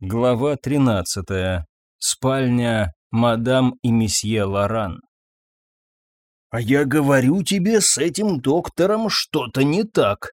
Глава 13. Спальня мадам и месье Лоран. «А я говорю тебе, с этим доктором что-то не так».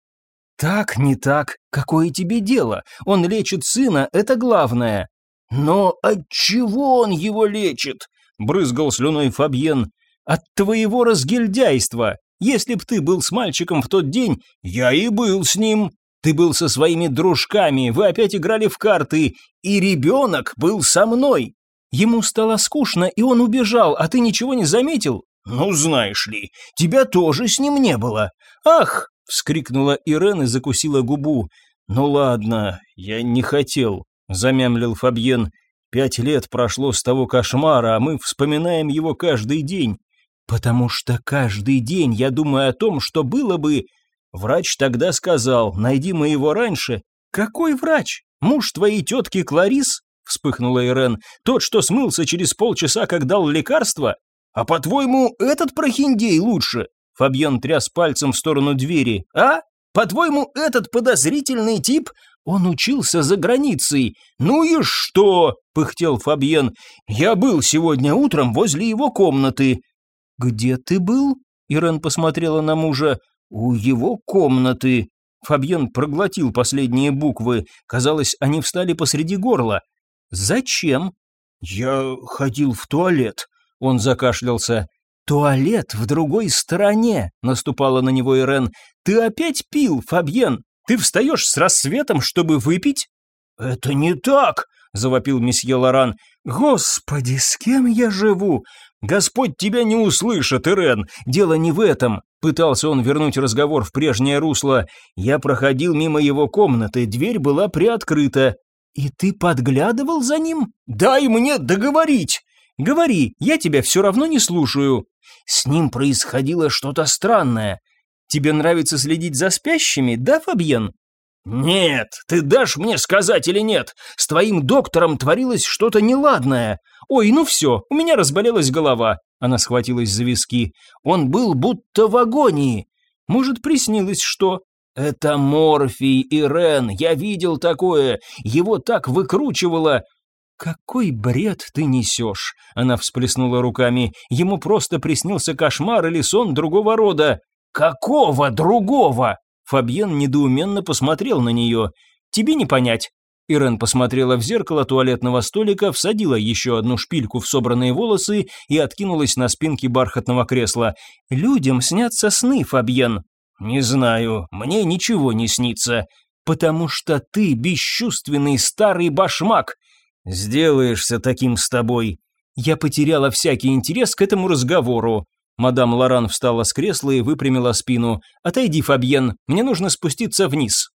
«Так, не так. Какое тебе дело? Он лечит сына, это главное». «Но от чего он его лечит?» — брызгал слюной Фабьен. «От твоего разгильдяйства. Если б ты был с мальчиком в тот день, я и был с ним. Ты был со своими дружками, вы опять играли в карты, и ребенок был со мной. Ему стало скучно, и он убежал, а ты ничего не заметил? Ну, знаешь ли, тебя тоже с ним не было. Ах! вскрикнула Ирен и закусила губу. Ну ладно, я не хотел, замямлил Фабьен. Пять лет прошло с того кошмара, а мы вспоминаем его каждый день. Потому что каждый день я думаю о том, что было бы, Врач тогда сказал, найди моего раньше. Какой врач? Муж твоей тетки Кларис? Вспыхнула Ирен. Тот, что смылся через полчаса, как дал лекарство? А по-твоему, этот прохиндей лучше? Фабьен тряс пальцем в сторону двери. А? По-твоему, этот подозрительный тип? Он учился за границей. Ну и что? Пыхтел Фабьен. Я был сегодня утром возле его комнаты. Где ты был? Ирен посмотрела на мужа. «У его комнаты...» Фабьен проглотил последние буквы. Казалось, они встали посреди горла. «Зачем?» «Я ходил в туалет», — он закашлялся. «Туалет в другой стороне», — наступала на него Ирен. «Ты опять пил, Фабьен? Ты встаешь с рассветом, чтобы выпить?» «Это не так», — завопил месье Лоран. «Господи, с кем я живу? Господь тебя не услышит, Ирен. Дело не в этом. Пытался он вернуть разговор в прежнее русло. Я проходил мимо его комнаты, дверь была приоткрыта. «И ты подглядывал за ним?» «Дай мне договорить!» «Говори, я тебя все равно не слушаю». «С ним происходило что-то странное». «Тебе нравится следить за спящими, да, Фабьен?» «Нет, ты дашь мне сказать или нет? С твоим доктором творилось что-то неладное. Ой, ну все, у меня разболелась голова». Она схватилась за виски. «Он был будто в агонии. Может, приснилось что?» «Это Морфий, Ирен, я видел такое. Его так выкручивало». «Какой бред ты несешь?» Она всплеснула руками. «Ему просто приснился кошмар или сон другого рода». «Какого другого?» Фабьен недоуменно посмотрел на нее. «Тебе не понять». Ирен посмотрела в зеркало туалетного столика, всадила еще одну шпильку в собранные волосы и откинулась на спинке бархатного кресла. «Людям снятся сны, Фабьен». «Не знаю, мне ничего не снится». «Потому что ты бесчувственный старый башмак». «Сделаешься таким с тобой». Я потеряла всякий интерес к этому разговору. Мадам Лоран встала с кресла и выпрямила спину. «Отойди, Фабьен, мне нужно спуститься вниз».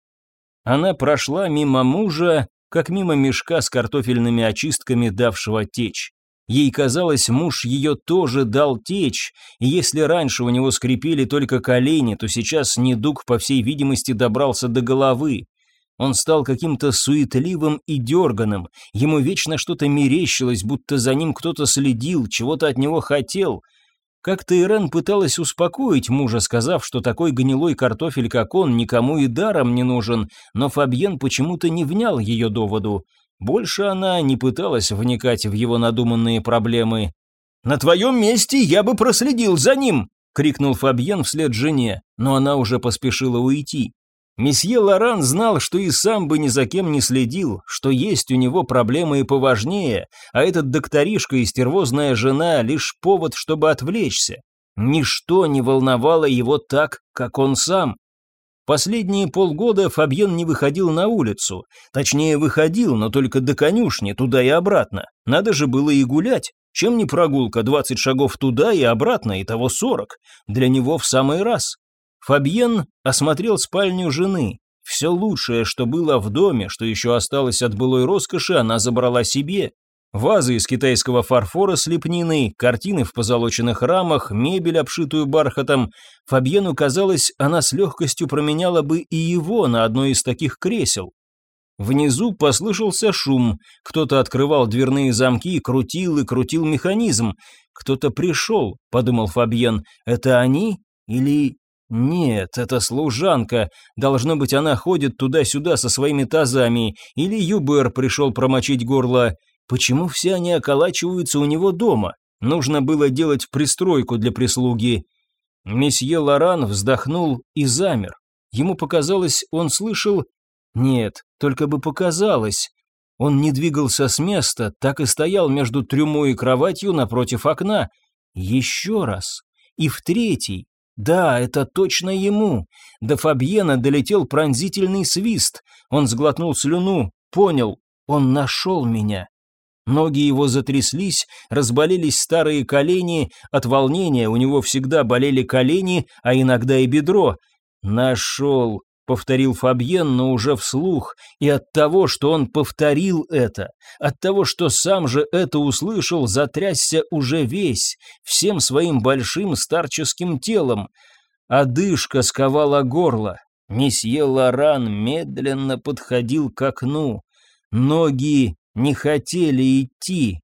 Она прошла мимо мужа, как мимо мешка с картофельными очистками, давшего течь. Ей казалось, муж ее тоже дал течь, и если раньше у него скрипели только колени, то сейчас недуг, по всей видимости, добрался до головы. Он стал каким-то суетливым и дерганым, ему вечно что-то мерещилось, будто за ним кто-то следил, чего-то от него хотел – как-то Ирен пыталась успокоить мужа, сказав, что такой гнилой картофель, как он, никому и даром не нужен, но Фабьен почему-то не внял ее доводу. Больше она не пыталась вникать в его надуманные проблемы. «На твоем месте я бы проследил за ним!» — крикнул Фабьен вслед жене, но она уже поспешила уйти. Месье Лоран знал, что и сам бы ни за кем не следил, что есть у него проблемы и поважнее, а этот докторишка и стервозная жена – лишь повод, чтобы отвлечься. Ничто не волновало его так, как он сам. Последние полгода Фабьен не выходил на улицу. Точнее, выходил, но только до конюшни, туда и обратно. Надо же было и гулять. Чем не прогулка, 20 шагов туда и обратно, и того 40. Для него в самый раз. Фабьен осмотрел спальню жены. Все лучшее, что было в доме, что еще осталось от былой роскоши, она забрала себе. Вазы из китайского фарфора с лепниной, картины в позолоченных рамах, мебель, обшитую бархатом. Фабьену казалось, она с легкостью променяла бы и его на одно из таких кресел. Внизу послышался шум. Кто-то открывал дверные замки, крутил и крутил механизм. «Кто-то пришел», — подумал Фабьен. «Это они? Или Нет, это служанка. Должно быть, она ходит туда-сюда со своими тазами. Или Юбер пришел промочить горло. Почему все они околачиваются у него дома? Нужно было делать пристройку для прислуги. Месье Лоран вздохнул и замер. Ему показалось, он слышал... Нет, только бы показалось. Он не двигался с места, так и стоял между трюмой и кроватью напротив окна. Еще раз. И в третий. Да, это точно ему. До Фабьена долетел пронзительный свист. Он сглотнул слюну, понял, он нашел меня. Ноги его затряслись, разболелись старые колени, от волнения у него всегда болели колени, а иногда и бедро. «Нашел», — повторил Фабьен, но уже вслух, и от того, что он повторил это, от того, что сам же это услышал, затрясся уже весь, всем своим большим старческим телом. Одышка сковала горло. Месье Лоран медленно подходил к окну. Ноги не хотели идти.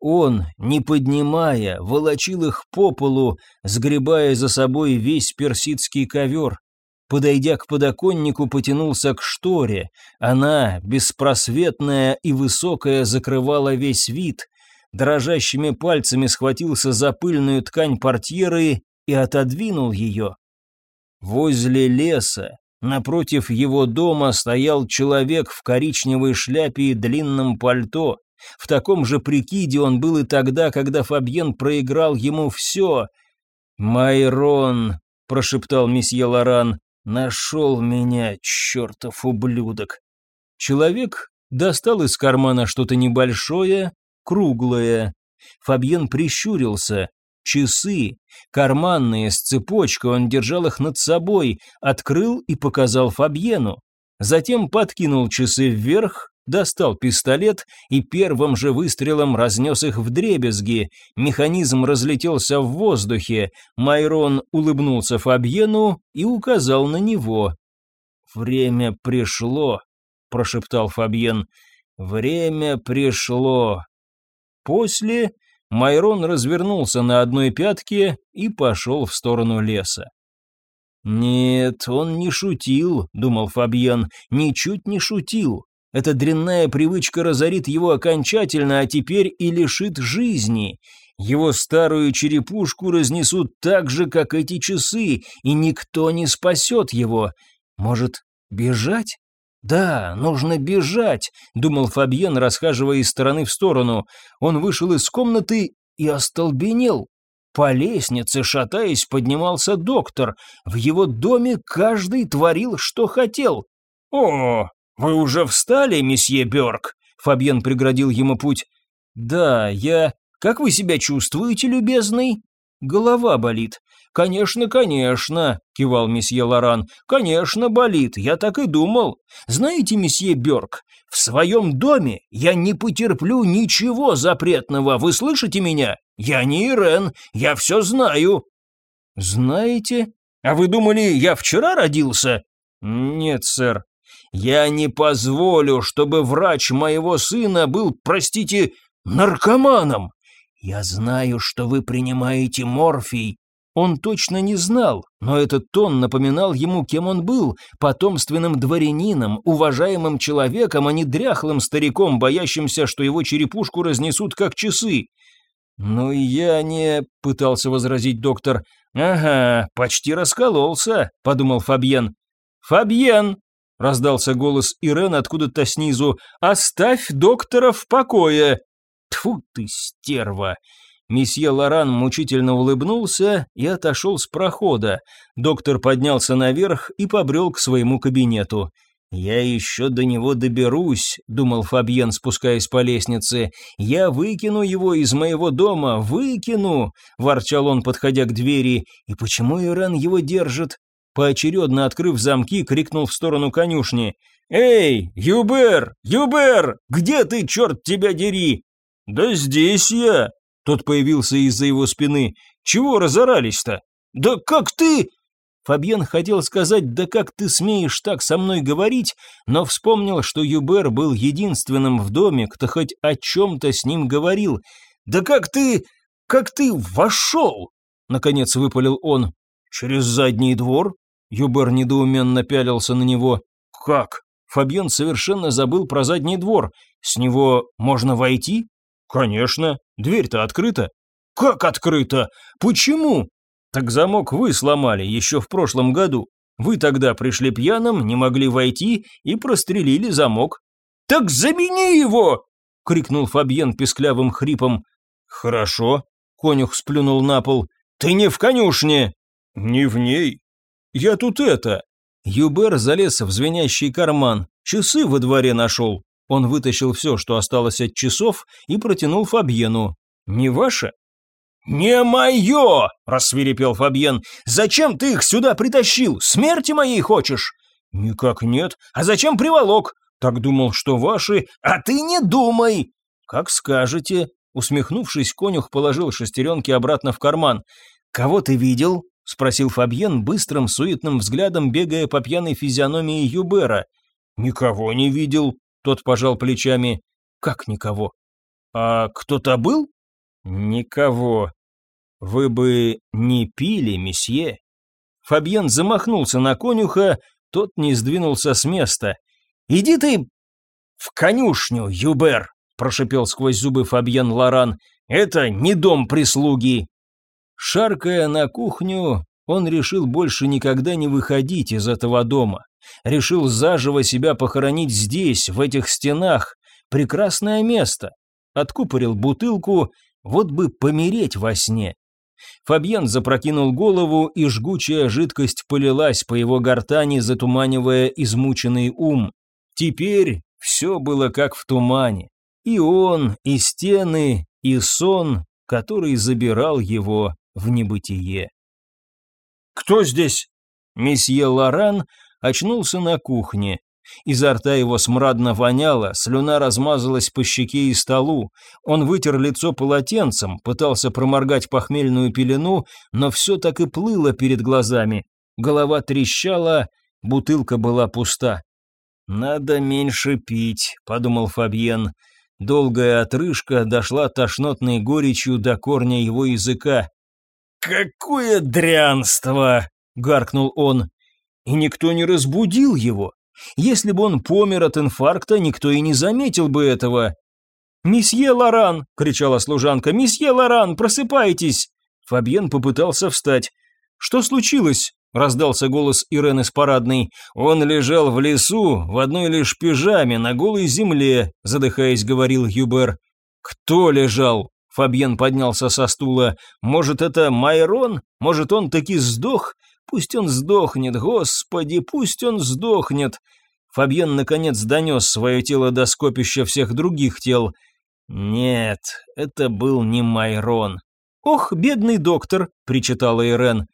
Он, не поднимая, волочил их по полу, сгребая за собой весь персидский ковер. Подойдя к подоконнику, потянулся к шторе. Она, беспросветная и высокая, закрывала весь вид. Дрожащими пальцами схватился за пыльную ткань портьеры и отодвинул ее. Возле леса, Напротив его дома стоял человек в коричневой шляпе и длинном пальто. В таком же прикиде он был и тогда, когда Фабьен проиграл ему все. «Майрон», — прошептал месье Лоран, — «нашел меня, чертов ублюдок». Человек достал из кармана что-то небольшое, круглое. Фабьен прищурился. Часы, карманные, с цепочкой, он держал их над собой, открыл и показал Фабьену. Затем подкинул часы вверх, достал пистолет и первым же выстрелом разнес их в дребезги. Механизм разлетелся в воздухе. Майрон улыбнулся Фабьену и указал на него. «Время пришло», — прошептал Фабьен. «Время пришло». После Майрон развернулся на одной пятке и пошел в сторону леса. «Нет, он не шутил», — думал Фабьен, — «ничуть не шутил. Эта дрянная привычка разорит его окончательно, а теперь и лишит жизни. Его старую черепушку разнесут так же, как эти часы, и никто не спасет его. Может, бежать? «Да, нужно бежать», — думал Фабьен, расхаживая из стороны в сторону. Он вышел из комнаты и остолбенел. По лестнице, шатаясь, поднимался доктор. В его доме каждый творил, что хотел. «О, вы уже встали, месье Бёрк?» Фабьен преградил ему путь. «Да, я... Как вы себя чувствуете, любезный?» «Голова болит. «Конечно, конечно», — кивал месье Лоран. «Конечно, болит, я так и думал. Знаете, месье Бёрк, в своем доме я не потерплю ничего запретного, вы слышите меня? Я не Ирен, я все знаю». «Знаете? А вы думали, я вчера родился?» «Нет, сэр. Я не позволю, чтобы врач моего сына был, простите, наркоманом. Я знаю, что вы принимаете морфий, он точно не знал, но этот тон напоминал ему, кем он был, потомственным дворянином, уважаемым человеком, а не дряхлым стариком, боящимся, что его черепушку разнесут как часы. «Ну я не...» — пытался возразить доктор. «Ага, почти раскололся», — подумал Фабьен. «Фабьен!» — раздался голос Ирен откуда-то снизу. «Оставь доктора в покое!» Тфу ты, стерва! Месье Лоран мучительно улыбнулся и отошел с прохода. Доктор поднялся наверх и побрел к своему кабинету. «Я еще до него доберусь», — думал Фабьен, спускаясь по лестнице. «Я выкину его из моего дома, выкину!» — ворчал он, подходя к двери. «И почему Ирен его держит?» Поочередно открыв замки, крикнул в сторону конюшни. «Эй, Юбер! Юбер! Где ты, черт тебя дери?» «Да здесь я!» Тот появился из-за его спины. «Чего разорались-то?» «Да как ты...» Фабьен хотел сказать «да как ты смеешь так со мной говорить», но вспомнил, что Юбер был единственным в доме, кто хоть о чем-то с ним говорил. «Да как ты... как ты вошел?» Наконец выпалил он. «Через задний двор?» Юбер недоуменно пялился на него. «Как?» Фабьен совершенно забыл про задний двор. «С него можно войти?» «Конечно. Дверь-то открыта». «Как открыта? Почему?» «Так замок вы сломали еще в прошлом году. Вы тогда пришли пьяным, не могли войти и прострелили замок». «Так замени его!» — крикнул Фабьен песклявым хрипом. «Хорошо», — конюх сплюнул на пол. «Ты не в конюшне!» «Не в ней. Я тут это...» Юбер залез в звенящий карман. Часы во дворе нашел. Он вытащил все, что осталось от часов, и протянул Фабьену. «Не ваше?» «Не мое!» – рассвирепел Фабьен. «Зачем ты их сюда притащил? Смерти моей хочешь?» «Никак нет. А зачем приволок? Так думал, что ваши...» «А ты не думай!» «Как скажете». Усмехнувшись, конюх положил шестеренки обратно в карман. «Кого ты видел?» – спросил Фабьен быстрым суетным взглядом, бегая по пьяной физиономии Юбера. «Никого не видел», – тот пожал плечами. «Как никого?» «А кто-то был?» «Никого. Вы бы не пили, месье?» Фабьен замахнулся на конюха, тот не сдвинулся с места. «Иди ты в конюшню, Юбер!» – прошипел сквозь зубы Фабьен Лоран. «Это не дом прислуги!» Шаркая на кухню, он решил больше никогда не выходить из этого дома. Решил заживо себя похоронить здесь, в этих стенах. Прекрасное место. Откупорил бутылку, вот бы помереть во сне. Фабьен запрокинул голову, и жгучая жидкость полилась по его гортани, затуманивая измученный ум. Теперь все было как в тумане. И он, и стены, и сон, который забирал его в небытие. «Кто здесь?» Месье Лоран очнулся на кухне. Изо рта его смрадно воняло, слюна размазалась по щеке и столу. Он вытер лицо полотенцем, пытался проморгать похмельную пелену, но все так и плыло перед глазами. Голова трещала, бутылка была пуста. «Надо меньше пить», — подумал Фабьен. Долгая отрыжка дошла тошнотной горечью до корня его языка. «Какое дрянство!» — гаркнул он. И никто не разбудил его. Если бы он помер от инфаркта, никто и не заметил бы этого. «Месье Лоран!» — кричала служанка. «Месье Лоран, просыпайтесь!» Фабьен попытался встать. «Что случилось?» — раздался голос Ирены с парадной. «Он лежал в лесу, в одной лишь пижаме, на голой земле», — задыхаясь, говорил Юбер. «Кто лежал?» Фабьен поднялся со стула. «Может, это Майрон? Может, он таки сдох? Пусть он сдохнет, господи, пусть он сдохнет. Фабьен наконец донес свое тело до скопища всех других тел. Нет, это был не Майрон. «Ох, бедный доктор», — причитала Ирен.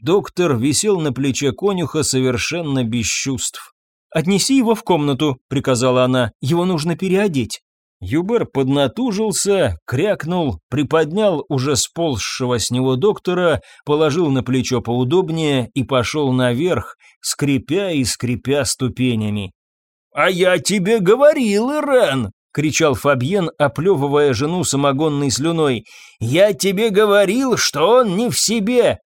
Доктор висел на плече конюха совершенно без чувств. «Отнеси его в комнату», — приказала она, — «его нужно переодеть». Юбер поднатужился, крякнул, приподнял уже сползшего с него доктора, положил на плечо поудобнее и пошел наверх, скрипя и скрипя ступенями. «А я тебе говорил, Ирен!» — кричал Фабьен, оплевывая жену самогонной слюной. «Я тебе говорил, что он не в себе!»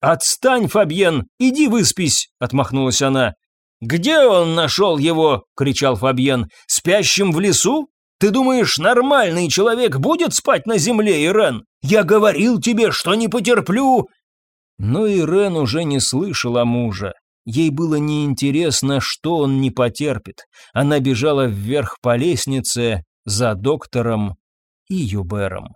«Отстань, Фабьен, иди выспись!» — отмахнулась она. «Где он нашел его?» — кричал Фабьен. «Спящим в лесу? Ты думаешь, нормальный человек будет спать на земле, Ирен? Я говорил тебе, что не потерплю!» Но Ирен уже не слышала мужа. Ей было неинтересно, что он не потерпит. Она бежала вверх по лестнице за доктором и Юбером.